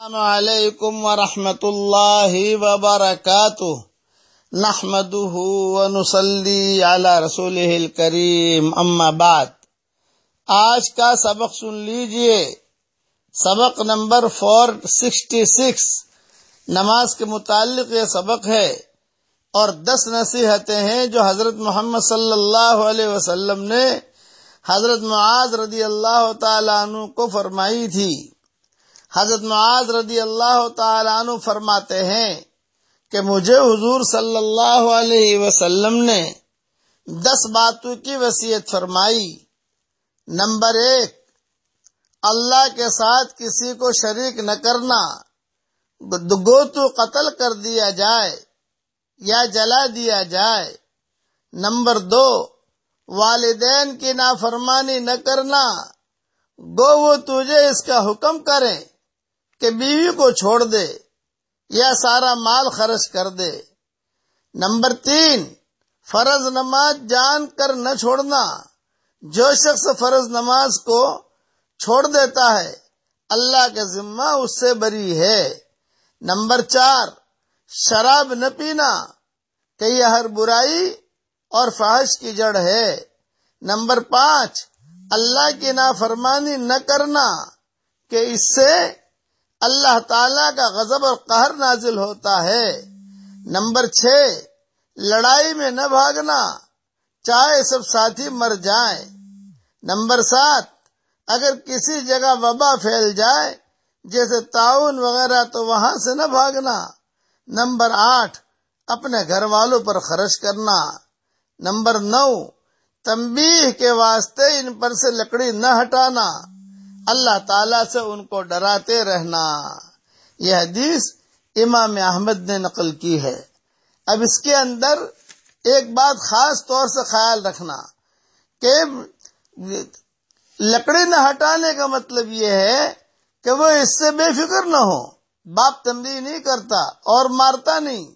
السلام علیکم ورحمۃ اللہ وبرکاتہ۔ نحمده ونصلي على رسوله الكريم اما بعد۔ آج کا سبق سن لیجیے۔ سبق نمبر 466 نماز کے متعلق یہ سبق ہے۔ اور دس نصیحتیں ہیں جو حضرت محمد صلی اللہ علیہ وسلم نے حضرت معاذ رضی اللہ تعالیٰ عنہ کو فرمائی تھی۔ حضرت معاذ رضی اللہ تعالیٰ عنہ فرماتے ہیں کہ مجھے حضور صلی اللہ علیہ وسلم نے دس باتوں کی وصیت فرمائی۔ نمبر ایک، اللہ کے ساتھ کسی کو شریک نہ کرنا گو تو قتل کر دیا جائے یا جلا دیا جائے۔ نمبر دو، والدین کی نافرمانی نہ کرنا، گو وہ تجھے اس کا حکم کریں۔ کہ بیوی کو چھوڑ دے یا سارا مال خرچ کر دے۔ نمبر تین، فرض نماز جان کر نہ چھوڑنا۔ جو شخص فرض نماز کو چھوڑ دیتا ہے، اللہ کے ذمہ اس سے بری ہے۔ نمبر چار، شراب نہ پینا، کہ یہ ہر برائی اور فحش کی جڑ ہے۔ نمبر پانچ، اللہ کی نافرمانی نہ کرنا، کہ اس سے اللہ تعالی کا غضب اور قہر نازل ہوتا ہے۔ نمبر چھ، لڑائی میں نہ بھاگنا، چاہے سب ساتھی مر جائیں۔ نمبر سات، اگر کسی جگہ وبا پھیل جائے، جیسے تعاون وغیرہ تو وہاں سے نہ بھاگنا۔ نمبر آٹھ، اپنے گھر والوں پر خرچ کرنا۔ نمبر نو تمبی کے واسطے ان پر سے لکڑی نہ ہٹانا۔ اللہ تعالی سے ان کو ڈراتے رہنا۔ یہ حدیث امام احمد نے نقل کی ہے۔ اب اس کے اندر ایک بات خاص طور سے خیال رکھنا کہ لکڑی نہ ہٹانے کا مطلب یہ ہے کہ وہ اس سے بے فکر نہ ہو۔ باپ تمبی نہیں کرتا اور مارتا نہیں۔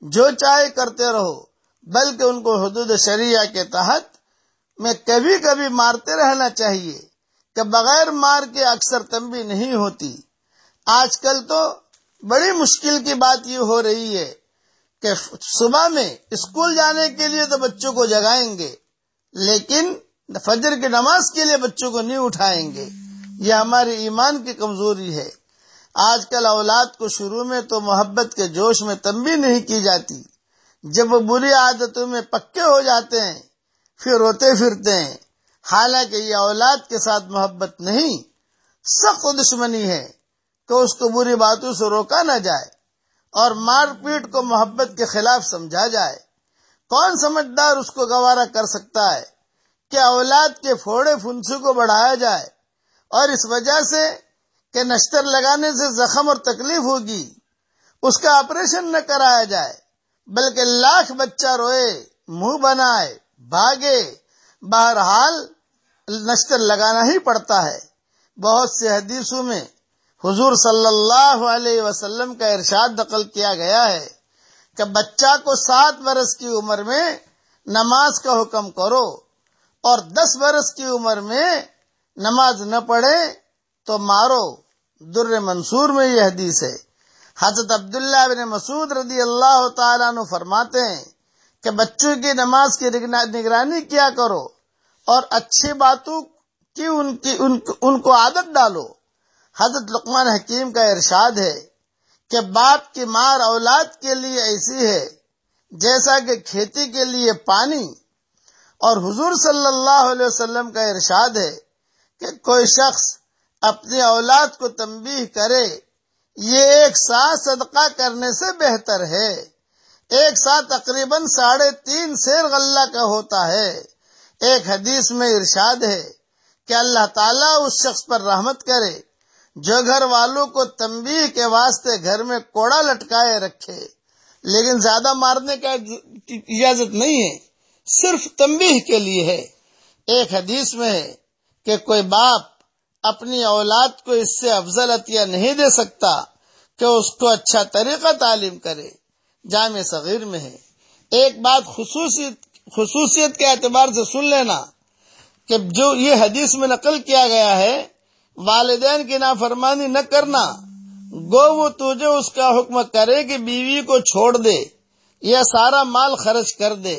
جو چاہے کرتے رہو، بلکہ ان کو حدود شریعہ کے تحت میں کبھی کبھی مارتے رہنا چاہیے۔ کہ بغیر مار کے اکثر تمبی نہیں ہوتی۔ آج کل تو بڑی مشکل کی بات یہ ہو رہی ہے کہ صبح میں اسکول جانے کے لیے تو بچوں کو جگائیں گے، لیکن فجر کی نماز کے لیے بچوں کو نہیں اٹھائیں گے۔ یہ ہماری ایمان کی کمزوری ہے۔ آج کل اولاد کو شروع میں تو محبت کے جوش میں تمبی نہیں کی جاتی۔ جب وہ بری عادتوں میں پکے ہو جاتے ہیں، پھر روتے پھرتے ہیں۔ حالانکہ یہ اولاد کے ساتھ محبت نہیں، سخت دشمنی ہے کہ اس کو بری باتوں سے روکا نہ جائے اور مار پیٹ کو محبت کے خلاف سمجھا جائے۔ کون سمجھدار اس کو گوارا کر سکتا ہے کہ اولاد کے پھوڑے فنسو کو بڑھایا جائے اور اس وجہ سے کہ نشتر لگانے سے زخم اور تکلیف ہوگی۔ اس کا آپریشن نہ کرایا جائے، بلکہ لاکھ بچہ روئے، منہ بنائے، بھاگے۔ بہرحال نشتر لگانا ہی پڑتا ہے۔ بہت سے حدیثوں میں حضور صلی اللہ علیہ وسلم کا ارشاد نقل کیا گیا ہے کہ بچہ کو سات برس کی عمر میں نماز کا حکم کرو اور دس برس کی عمر میں نماز نہ پڑھے تو مارو۔ در منصور میں یہ حدیث ہے۔ حضرت عبداللہ بن مسعود رضی اللہ تعالیٰ عنہ فرماتے ہیں کہ بچوں کی نماز کی نگرانی کیا کرو۔ اور اچھی باتوں کی ان کی ان کو عادت ڈالو۔ حضرت لقمان حکیم کا ارشاد ہے کہ باپ کی مار اولاد کے لیے ایسی ہے، جیسا کہ کھیتی کے لیے پانی۔ اور حضور صلی اللہ علیہ وسلم کا ارشاد ہے کہ کوئی شخص اپنی اولاد کو تنبیہ کرے، یہ ایک ساتھ صدقہ کرنے سے بہتر ہے۔ ایک ساتھ تقریباً ساڑھے تین سیر غلہ کا ہوتا ہے۔ ایک حدیث میں ارشاد ہے کہ اللہ تعالیٰ اس شخص پر رحمت کرے، جو گھر والوں کو تمبی کے واسطے گھر میں کوڑا لٹکائے رکھے۔ لیکن زیادہ مارنے کا اجازت نہیں ہے، صرف تمبی کے لیے ہے۔ ایک حدیث میں ہے کہ کوئی باپ اپنی اولاد کو اس سے افضل عطیہ نہیں دے سکتا کہ اس کو اچھا طریقہ تعلیم کرے۔ جامع صغیر میں ہے۔ ایک بات خصوصیت خصوصیت کے اعتبار سے سن لینا کہ جو یہ حدیث میں نقل کیا گیا ہے، والدین کی نافرمانی نہ کرنا، گو وہ تجھے اس کا حکم کرے کہ بیوی کو چھوڑ دے یا سارا مال خرچ کر دے۔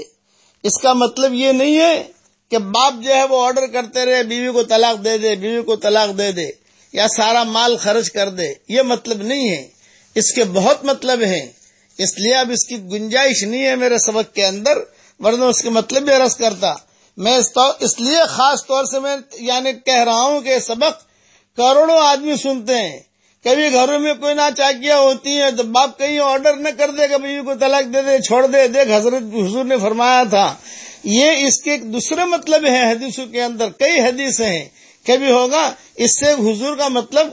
اس کا مطلب یہ نہیں ہے کہ باپ جو ہے وہ آرڈر کرتے رہے، بیوی کو طلاق دے دے، بیوی کو طلاق دے دے یا سارا مال خرچ کر دے۔ یہ مطلب نہیں ہے۔ اس کے بہت مطلب ہیں۔ اس لیے اب اس کی گنجائش نہیں ہے میرے سبق کے اندر۔ ورنہ اس کے مطلب بھی عرض کرتا۔ میں اس لیے خاص طور سے میں یعنی کہہ رہا ہوں کہ سبق کروڑوں آدمی سنتے ہیں۔ کبھی گھروں میں کوئی نہ چاکیاں ہوتی ہیں تو باپ کہیں آرڈر نہ کر دے گا بیوی کو طلاق دے دے، چھوڑ دے، دیکھ حضرت حضور نے فرمایا تھا۔ یہ اس کے دوسرے مطلب ہیں حدیثوں کے اندر، کئی حدیثیں ہیں۔ کبھی ہوگا، اس سے حضور کا مطلب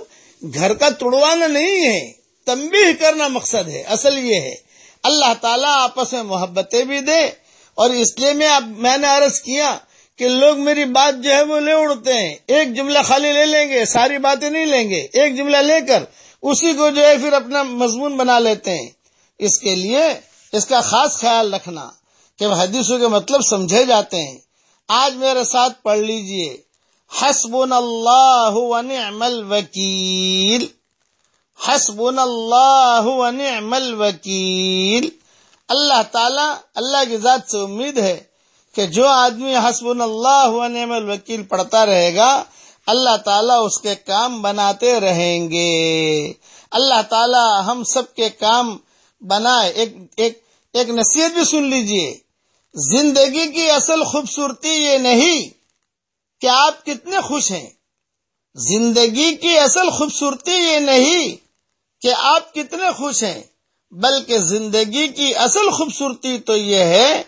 گھر کا توڑوانا نہیں ہے، تنبیہ کرنا مقصد ہے، اصل یہ ہے۔ اللہ تعالیٰ آپس میں محبتیں بھی دے اور اس لیے میں میں نے عرض کیا کہ لوگ میری بات جو ہے وہ لے اڑتے ہیں۔ ایک جملہ خالی لے لیں گے، ساری باتیں نہیں لیں گے۔ ایک جملہ لے کر اسی کو جو ہے پھر اپنا مضمون بنا لیتے ہیں۔ اس کے لیے اس کا خاص خیال رکھنا کہ حدیثوں کے مطلب سمجھے جاتے ہیں۔ آج میرے ساتھ پڑھ لیجیے۔ حسبنا اللہ ونعم الوکیل۔ حسبنا اللہ ونعم الوکیل۔ اللہ تعالی اللہ کی ذات سے امید ہے کہ جو آدمی حسب اللہ ونعم الوکیل پڑھتا رہے گا، اللہ تعالیٰ اس کے کام بناتے رہیں گے۔ اللہ تعالیٰ ہم سب کے کام بنائے۔ ایک ایک ایک نصیحت بھی سن لیجیے۔ زندگی کی اصل خوبصورتی یہ نہیں کہ آپ کتنے خوش ہیں۔ زندگی کی اصل خوبصورتی یہ نہیں کہ آپ کتنے خوش ہیں۔ بلکہ زندگی کی اصل خوبصورتی تو یہ ہے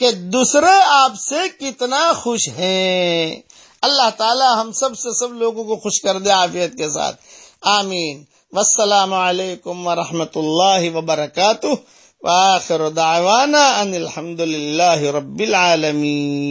کہ دوسرے آپ سے کتنا خوش ہیں۔ اللہ تعالی ہم سب سے سب لوگوں کو خوش کر دے عافیت کے ساتھ۔ آمین۔ والسلام علیکم ورحمۃ اللہ وبرکاتہ۔ وآخر دعوانا ان الحمد للہ رب العالمین۔